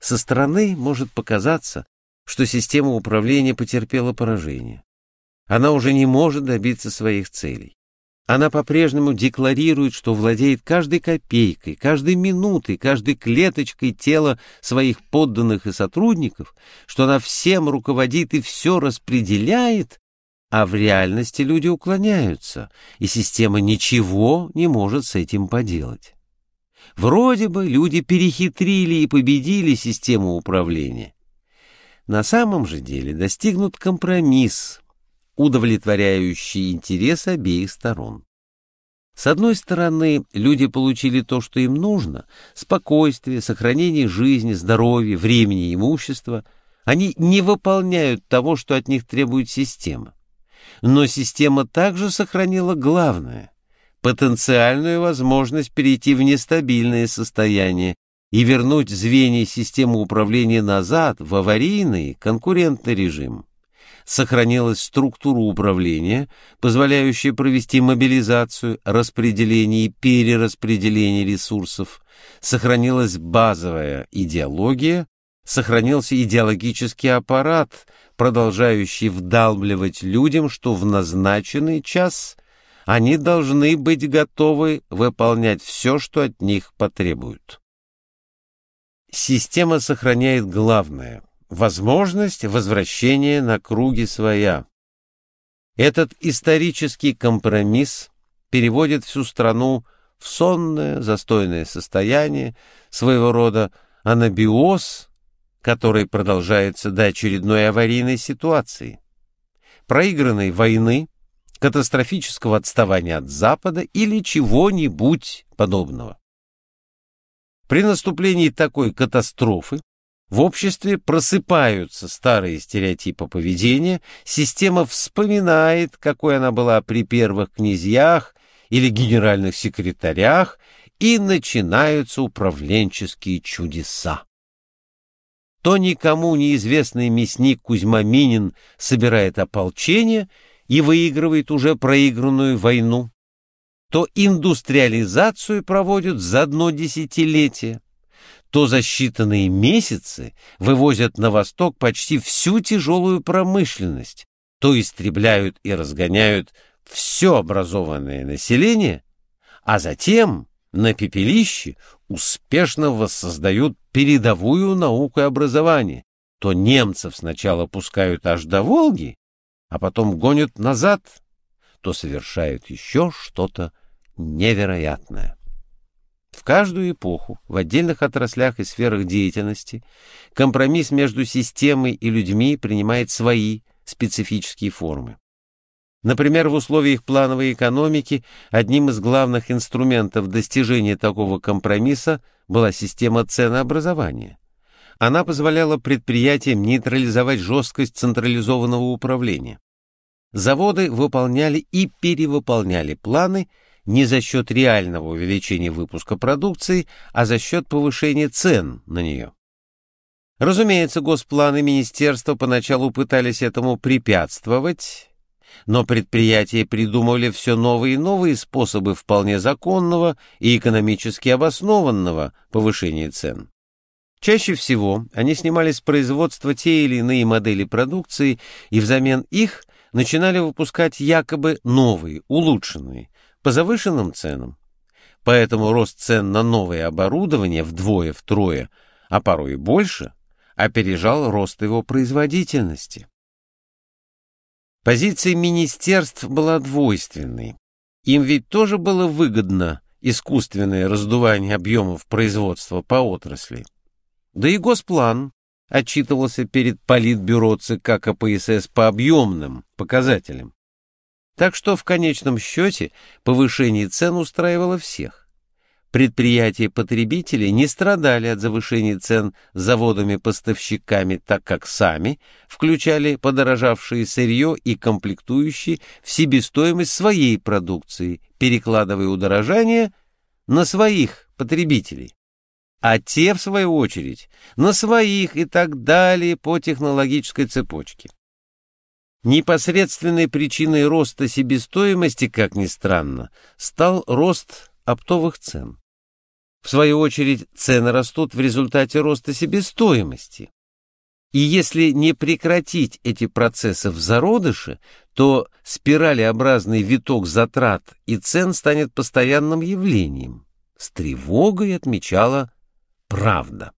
Со стороны может показаться, что система управления потерпела поражение. Она уже не может добиться своих целей. Она по-прежнему декларирует, что владеет каждой копейкой, каждой минутой, каждой клеточкой тела своих подданных и сотрудников, что она всем руководит и все распределяет, а в реальности люди уклоняются, и система ничего не может с этим поделать. Вроде бы люди перехитрили и победили систему управления. На самом же деле достигнут компромисс, удовлетворяющий интересы обеих сторон. С одной стороны, люди получили то, что им нужно – спокойствие, сохранение жизни, здоровья, времени имущества. Они не выполняют того, что от них требует система. Но система также сохранила главное – потенциальную возможность перейти в нестабильное состояние и вернуть звенья системы управления назад в аварийный конкурентный режим. Сохранилась структура управления, позволяющая провести мобилизацию, распределение и перераспределение ресурсов, сохранилась базовая идеология, сохранился идеологический аппарат, продолжающий вдалбливать людям, что в назначенный час они должны быть готовы выполнять все, что от них потребуют. Система сохраняет главное возможность возвращения на круги своя. Этот исторический компромисс переводит всю страну в сонное, застойное состояние, своего рода анабиоз, который продолжается до очередной аварийной ситуации, проигранной войны, катастрофического отставания от Запада или чего-нибудь подобного. При наступлении такой катастрофы в обществе просыпаются старые стереотипы поведения, система вспоминает, какой она была при первых князьях или генеральных секретарях, и начинаются управленческие чудеса. То никому неизвестный мясник Кузьма Минин собирает ополчение и выигрывает уже проигранную войну, то индустриализацию проводят за одно десятилетие, то за считанные месяцы вывозят на восток почти всю тяжелую промышленность, то истребляют и разгоняют все образованное население, а затем на пепелище успешно воссоздают передовую науку и образование, то немцев сначала пускают аж до Волги, а потом гонят назад, то совершают еще что-то невероятное. В каждую эпоху, в отдельных отраслях и сферах деятельности, компромисс между системой и людьми принимает свои специфические формы. Например, в условиях плановой экономики одним из главных инструментов достижения такого компромисса была система ценообразования. Она позволяла предприятиям нейтрализовать жесткость централизованного управления. Заводы выполняли и перевыполняли планы – не за счет реального увеличения выпуска продукции, а за счет повышения цен на нее. Разумеется, госпланы министерства поначалу пытались этому препятствовать, но предприятия придумывали все новые и новые способы вполне законного и экономически обоснованного повышения цен. Чаще всего они снимали с производства те или иные модели продукции и взамен их начинали выпускать якобы новые, улучшенные, по завышенным ценам. Поэтому рост цен на новое оборудование вдвое-втрое, а порой и больше, опережал рост его производительности. Позиция министерств была двойственной. Им ведь тоже было выгодно искусственное раздувание объемов производства по отрасли. Да и Госплан отчитывался перед Политбюро ЦК КПСС по объемным показателям. Так что в конечном счете повышение цен устраивало всех. Предприятия-потребители не страдали от завышения цен заводами-поставщиками, так как сами включали подорожавшее сырье и комплектующие в себестоимость своей продукции, перекладывая удорожание на своих потребителей. А те, в свою очередь, на своих и так далее по технологической цепочке. Непосредственной причиной роста себестоимости, как ни странно, стал рост оптовых цен. В свою очередь, цены растут в результате роста себестоимости. И если не прекратить эти процессы в зародыше, то спиралеобразный виток затрат и цен станет постоянным явлением. С тревогой отмечала правда.